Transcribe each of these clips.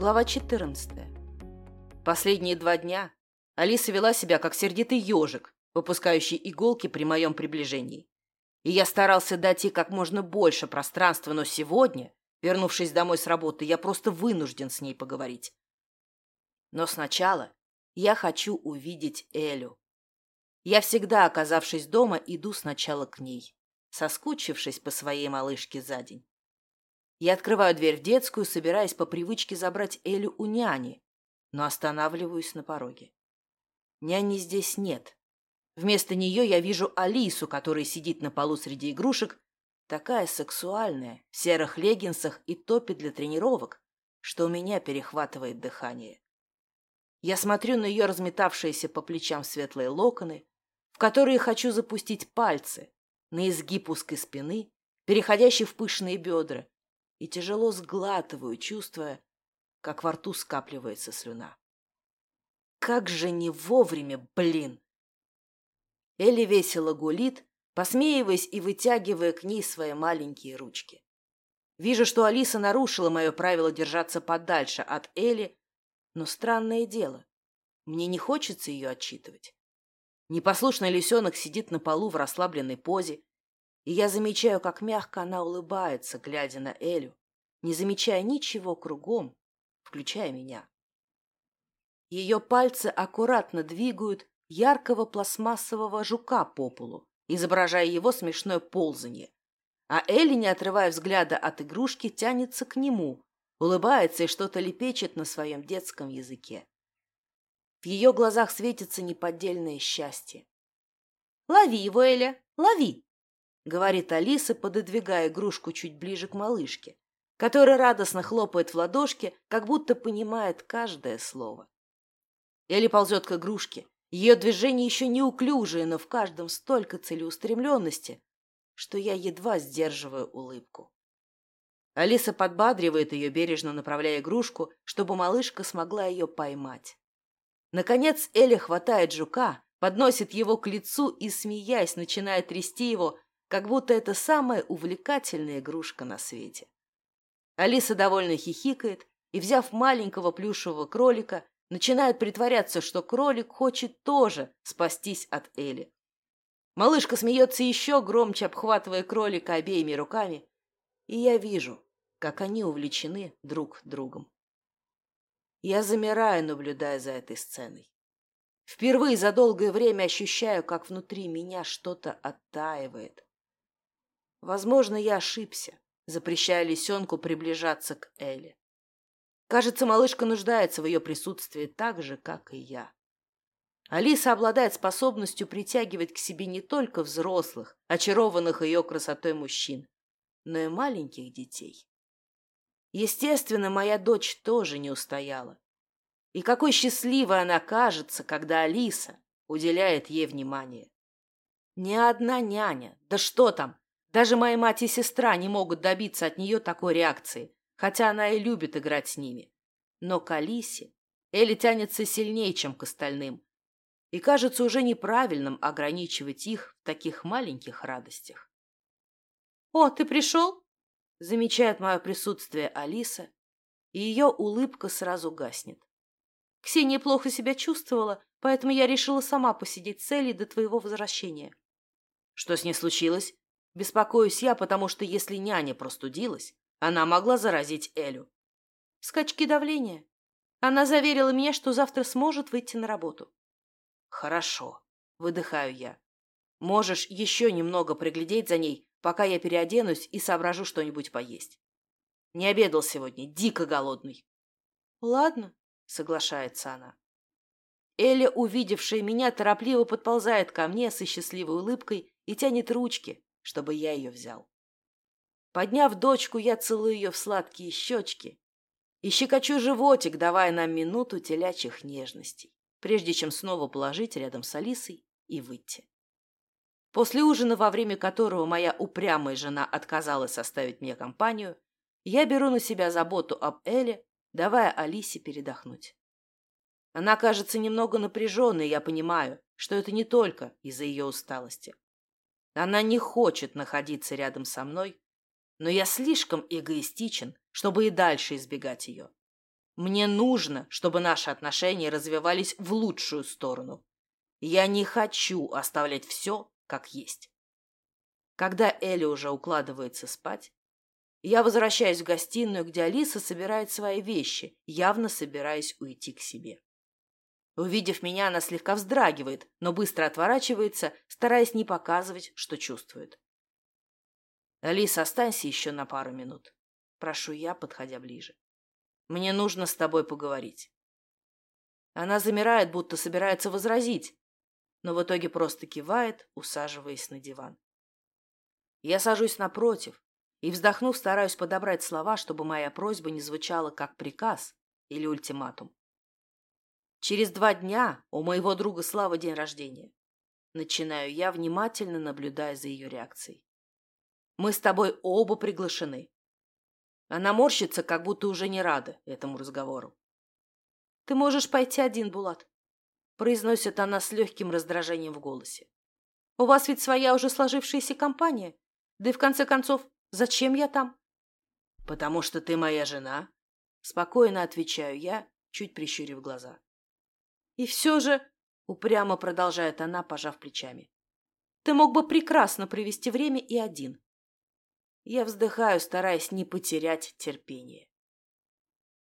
Глава 14. Последние два дня Алиса вела себя как сердитый ежик, выпускающий иголки при моем приближении. И я старался дать ей как можно больше пространства, но сегодня, вернувшись домой с работы, я просто вынужден с ней поговорить. Но сначала я хочу увидеть Элю. Я всегда, оказавшись дома, иду сначала к ней, соскучившись по своей малышке за день. Я открываю дверь в детскую, собираясь по привычке забрать Элю у няни, но останавливаюсь на пороге. Няни здесь нет. Вместо нее я вижу Алису, которая сидит на полу среди игрушек, такая сексуальная, в серых леггинсах и топе для тренировок, что у меня перехватывает дыхание. Я смотрю на ее разметавшиеся по плечам светлые локоны, в которые хочу запустить пальцы, на изгиб узкой спины, переходящий в пышные бедра, и тяжело сглатываю, чувствуя, как во рту скапливается слюна. Как же не вовремя, блин! Элли весело гулит, посмеиваясь и вытягивая к ней свои маленькие ручки. Вижу, что Алиса нарушила мое правило держаться подальше от Элли, но странное дело, мне не хочется ее отчитывать. Непослушный лисенок сидит на полу в расслабленной позе, и я замечаю, как мягко она улыбается, глядя на Элю, не замечая ничего кругом, включая меня. Ее пальцы аккуратно двигают яркого пластмассового жука по полу, изображая его смешное ползанье. А Элли, не отрывая взгляда от игрушки, тянется к нему, улыбается и что-то лепечет на своем детском языке. В ее глазах светится неподдельное счастье. «Лови его, Эля, лови!» — говорит Алиса, пододвигая игрушку чуть ближе к малышке, которая радостно хлопает в ладошки, как будто понимает каждое слово. Элли ползет к игрушке. Ее движение еще неуклюжее, но в каждом столько целеустремленности, что я едва сдерживаю улыбку. Алиса подбадривает ее, бережно направляя игрушку, чтобы малышка смогла ее поймать. Наконец Элли хватает жука, подносит его к лицу и, смеясь, начинает трясти его, как будто это самая увлекательная игрушка на свете. Алиса довольно хихикает и, взяв маленького плюшевого кролика, начинает притворяться, что кролик хочет тоже спастись от Эли. Малышка смеется еще громче, обхватывая кролика обеими руками, и я вижу, как они увлечены друг другом. Я замираю, наблюдая за этой сценой. Впервые за долгое время ощущаю, как внутри меня что-то оттаивает. Возможно, я ошибся, запрещая лисенку приближаться к Эле. Кажется, малышка нуждается в ее присутствии так же, как и я. Алиса обладает способностью притягивать к себе не только взрослых, очарованных ее красотой мужчин, но и маленьких детей. Естественно, моя дочь тоже не устояла. И какой счастливой она кажется, когда Алиса уделяет ей внимание. Ни одна няня, да что там, даже моя мать и сестра не могут добиться от нее такой реакции, хотя она и любит играть с ними. Но к Алисе Элли тянется сильнее, чем к остальным, и кажется уже неправильным ограничивать их в таких маленьких радостях. «О, ты пришел?» — замечает мое присутствие Алиса, и ее улыбка сразу гаснет. Ксения плохо себя чувствовала, поэтому я решила сама посидеть с Элей до твоего возвращения. Что с ней случилось? Беспокоюсь я, потому что если няня простудилась, она могла заразить Элю. Скачки давления. Она заверила меня, что завтра сможет выйти на работу. Хорошо, выдыхаю я. Можешь еще немного приглядеть за ней, пока я переоденусь и соображу что-нибудь поесть. Не обедал сегодня, дико голодный. Ладно, соглашается она. Эля, увидевшая меня, торопливо подползает ко мне со счастливой улыбкой и тянет ручки, чтобы я ее взял. Подняв дочку, я целую ее в сладкие щечки и щекочу животик, давая нам минуту телячьих нежностей, прежде чем снова положить рядом с Алисой и выйти. После ужина, во время которого моя упрямая жена отказалась составить мне компанию, я беру на себя заботу об Эле, давая Алисе передохнуть. Она кажется немного напряженной, я понимаю, что это не только из-за ее усталости. Она не хочет находиться рядом со мной, но я слишком эгоистичен, чтобы и дальше избегать ее. Мне нужно, чтобы наши отношения развивались в лучшую сторону. Я не хочу оставлять все как есть. Когда Элли уже укладывается спать, я возвращаюсь в гостиную, где Алиса собирает свои вещи, явно собираясь уйти к себе. Увидев меня, она слегка вздрагивает, но быстро отворачивается, стараясь не показывать, что чувствует. «Алиса, останься еще на пару минут», — прошу я, подходя ближе. «Мне нужно с тобой поговорить». Она замирает, будто собирается возразить, но в итоге просто кивает, усаживаясь на диван. Я сажусь напротив и, вздохнув, стараюсь подобрать слова, чтобы моя просьба не звучала как приказ или ультиматум. Через два дня у моего друга Славы день рождения. Начинаю я, внимательно наблюдая за ее реакцией. Мы с тобой оба приглашены. Она морщится, как будто уже не рада этому разговору. Ты можешь пойти один, Булат произносит она с легким раздражением в голосе. «У вас ведь своя уже сложившаяся компания. Да и в конце концов, зачем я там?» «Потому что ты моя жена», — спокойно отвечаю я, чуть прищурив глаза. «И все же», — упрямо продолжает она, пожав плечами, «ты мог бы прекрасно провести время и один». Я вздыхаю, стараясь не потерять терпение.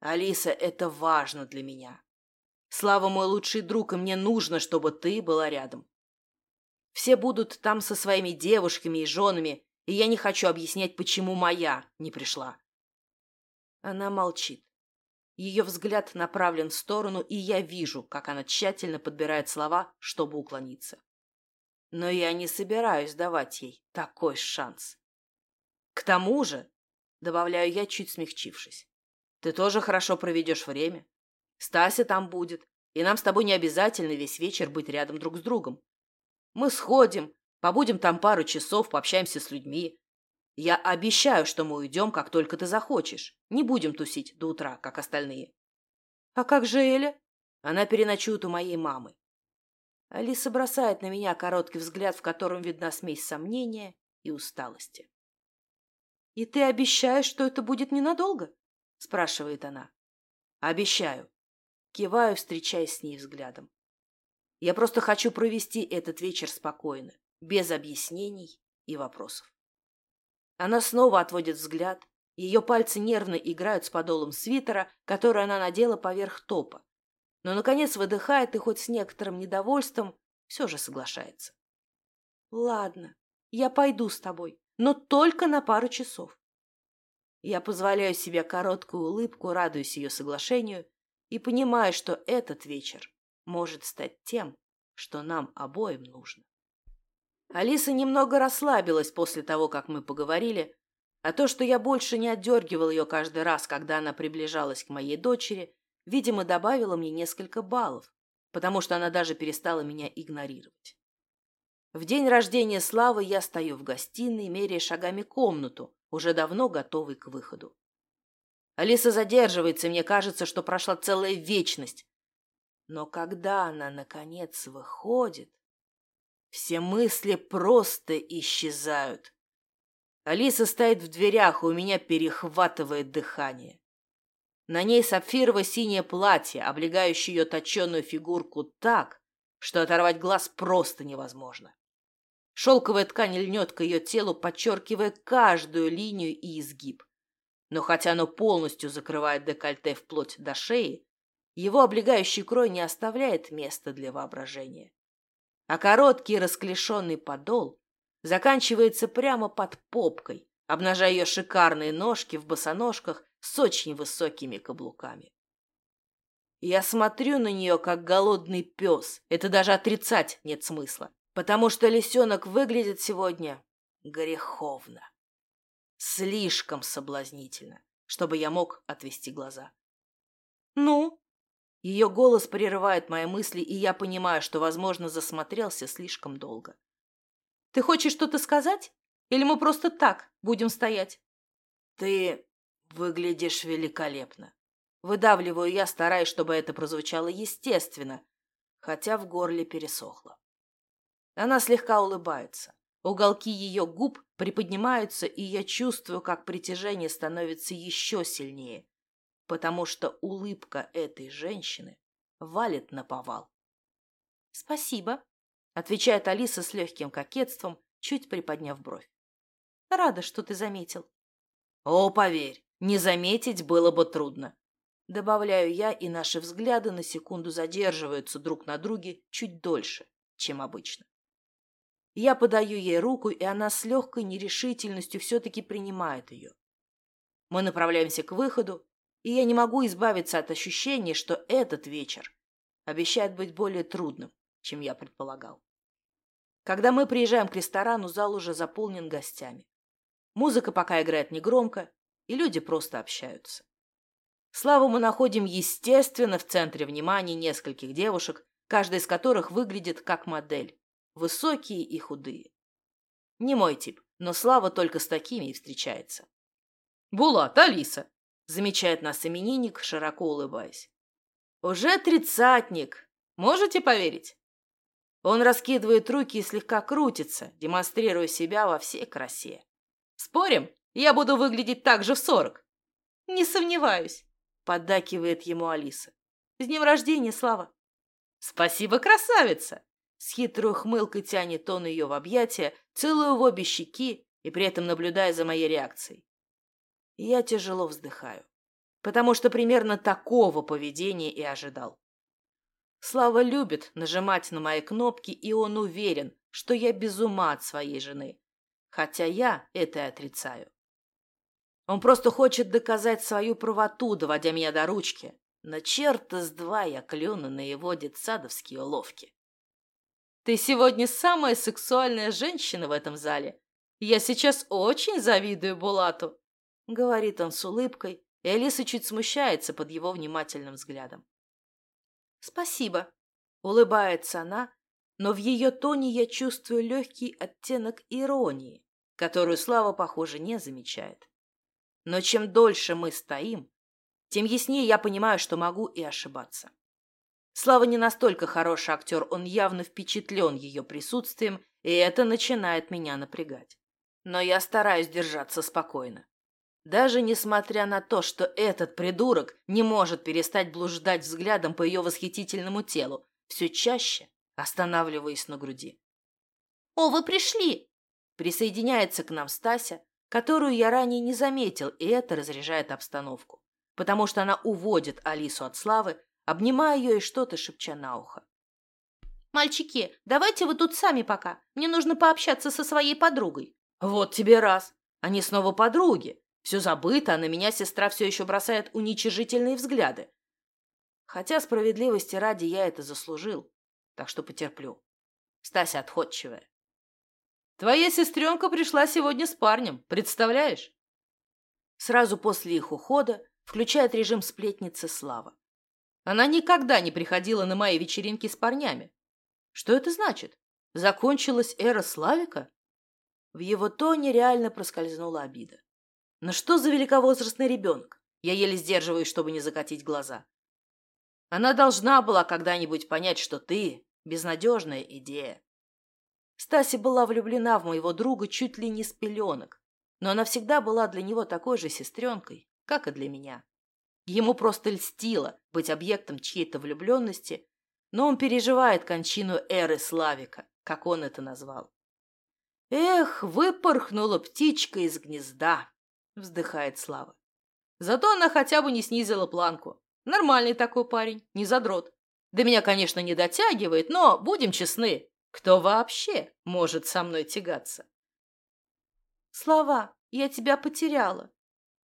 «Алиса, это важно для меня. Слава мой лучший друг, и мне нужно, чтобы ты была рядом. Все будут там со своими девушками и женами, и я не хочу объяснять, почему моя не пришла. Она молчит. Ее взгляд направлен в сторону, и я вижу, как она тщательно подбирает слова, чтобы уклониться. Но я не собираюсь давать ей такой шанс. К тому же, добавляю я, чуть смягчившись, ты тоже хорошо проведешь время. Стася там будет, и нам с тобой не обязательно весь вечер быть рядом друг с другом. Мы сходим, побудем там пару часов, пообщаемся с людьми. Я обещаю, что мы уйдем, как только ты захочешь. Не будем тусить до утра, как остальные. А как же Эля? Она переночует у моей мамы. Алиса бросает на меня короткий взгляд, в котором видна смесь сомнения и усталости. «И ты обещаешь, что это будет ненадолго?» – спрашивает она. «Обещаю. Киваю, встречаясь с ней взглядом. Я просто хочу провести этот вечер спокойно, без объяснений и вопросов. Она снова отводит взгляд, ее пальцы нервно играют с подолом свитера, который она надела поверх топа. Но, наконец, выдыхает и хоть с некоторым недовольством все же соглашается. «Ладно, я пойду с тобой, но только на пару часов». Я позволяю себе короткую улыбку, радуюсь ее соглашению и понимая, что этот вечер может стать тем, что нам обоим нужно. Алиса немного расслабилась после того, как мы поговорили, а то, что я больше не отдергивал ее каждый раз, когда она приближалась к моей дочери, видимо, добавило мне несколько баллов, потому что она даже перестала меня игнорировать. В день рождения Славы я стою в гостиной, меряя шагами комнату, уже давно готовый к выходу. Алиса задерживается, и мне кажется, что прошла целая вечность. Но когда она, наконец, выходит, все мысли просто исчезают. Алиса стоит в дверях, у меня перехватывает дыхание. На ней сапфирово-синее платье, облегающее ее точеную фигурку так, что оторвать глаз просто невозможно. Шелковая ткань льнет к ее телу, подчеркивая каждую линию и изгиб. Но хотя оно полностью закрывает декольте вплоть до шеи, его облегающий крой не оставляет места для воображения. А короткий расклешенный подол заканчивается прямо под попкой, обнажая ее шикарные ножки в босоножках с очень высокими каблуками. Я смотрю на нее, как голодный пес. Это даже отрицать нет смысла, потому что лисенок выглядит сегодня греховно. Слишком соблазнительно, чтобы я мог отвести глаза. «Ну?» Ее голос прерывает мои мысли, и я понимаю, что, возможно, засмотрелся слишком долго. «Ты хочешь что-то сказать? Или мы просто так будем стоять?» «Ты выглядишь великолепно». Выдавливаю я, стараясь, чтобы это прозвучало естественно, хотя в горле пересохло. Она слегка улыбается. Уголки ее губ приподнимаются, и я чувствую, как притяжение становится еще сильнее. Потому что улыбка этой женщины валит на повал. «Спасибо», — отвечает Алиса с легким кокетством, чуть приподняв бровь. «Рада, что ты заметил». «О, поверь, не заметить было бы трудно». Добавляю я, и наши взгляды на секунду задерживаются друг на друге чуть дольше, чем обычно. Я подаю ей руку, и она с легкой нерешительностью все-таки принимает ее. Мы направляемся к выходу, и я не могу избавиться от ощущения, что этот вечер обещает быть более трудным, чем я предполагал. Когда мы приезжаем к ресторану, зал уже заполнен гостями. Музыка пока играет негромко, и люди просто общаются. Славу мы находим, естественно, в центре внимания нескольких девушек, каждая из которых выглядит как модель. Высокие и худые. Не мой тип, но Слава только с такими и встречается. «Булат, Алиса!» – замечает нас именинник, широко улыбаясь. «Уже тридцатник! Можете поверить?» Он раскидывает руки и слегка крутится, демонстрируя себя во всей красе. «Спорим, я буду выглядеть так же в сорок?» «Не сомневаюсь», – поддакивает ему Алиса. «С днем рождения, Слава!» «Спасибо, красавица!» С хитрой хмылкой тянет он ее в объятия, целую в обе щеки и при этом наблюдая за моей реакцией. Я тяжело вздыхаю, потому что примерно такого поведения и ожидал. Слава любит нажимать на мои кнопки, и он уверен, что я без ума от своей жены, хотя я это и отрицаю. Он просто хочет доказать свою правоту, доводя меня до ручки, но черта с два я клюну на его детсадовские уловки. Ты сегодня самая сексуальная женщина в этом зале. Я сейчас очень завидую Булату, — говорит он с улыбкой, и Алиса чуть смущается под его внимательным взглядом. Спасибо, — улыбается она, но в ее тоне я чувствую легкий оттенок иронии, которую Слава, похоже, не замечает. Но чем дольше мы стоим, тем яснее я понимаю, что могу и ошибаться. Слава не настолько хороший актер, он явно впечатлен ее присутствием, и это начинает меня напрягать. Но я стараюсь держаться спокойно. Даже несмотря на то, что этот придурок не может перестать блуждать взглядом по ее восхитительному телу, все чаще останавливаясь на груди. «О, вы пришли!» Присоединяется к нам Стася, которую я ранее не заметил, и это разряжает обстановку, потому что она уводит Алису от Славы, обнимая ее и что-то шепча на ухо. «Мальчики, давайте вы тут сами пока. Мне нужно пообщаться со своей подругой». «Вот тебе раз. Они снова подруги. Все забыто, а на меня сестра все еще бросает уничижительные взгляды. Хотя справедливости ради я это заслужил, так что потерплю. Стася отходчивая. Твоя сестренка пришла сегодня с парнем, представляешь? Сразу после их ухода включает режим сплетницы Слава. Она никогда не приходила на мои вечеринки с парнями. Что это значит? Закончилась эра Славика? В его тоне реально проскользнула обида. Но что за великовозрастный ребенок? Я еле сдерживаюсь, чтобы не закатить глаза. Она должна была когда-нибудь понять, что ты — безнадежная идея. Стася была влюблена в моего друга чуть ли не с пеленок, но она всегда была для него такой же сестренкой, как и для меня. Ему просто льстило быть объектом чьей-то влюбленности, но он переживает кончину эры Славика, как он это назвал. «Эх, выпорхнула птичка из гнезда!» — вздыхает Слава. Зато она хотя бы не снизила планку. Нормальный такой парень, не задрот. До меня, конечно, не дотягивает, но, будем честны, кто вообще может со мной тягаться? «Слава, я тебя потеряла!»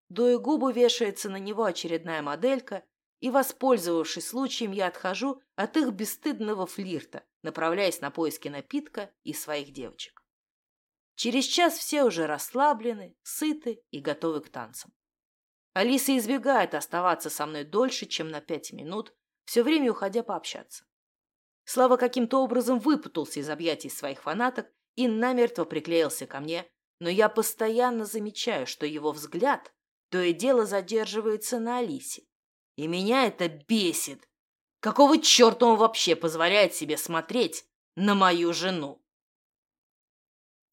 Дуя губу вешается на него очередная моделька, и, воспользовавшись случаем, я отхожу от их бесстыдного флирта, направляясь на поиски напитка и своих девочек. Через час все уже расслаблены, сыты и готовы к танцам. Алиса избегает оставаться со мной дольше, чем на пять минут, все время уходя пообщаться. Слава каким-то образом выпутался из объятий своих фанаток и намертво приклеился ко мне, но я постоянно замечаю, что его взгляд то и дело задерживается на Алисе. И меня это бесит. Какого черта он вообще позволяет себе смотреть на мою жену?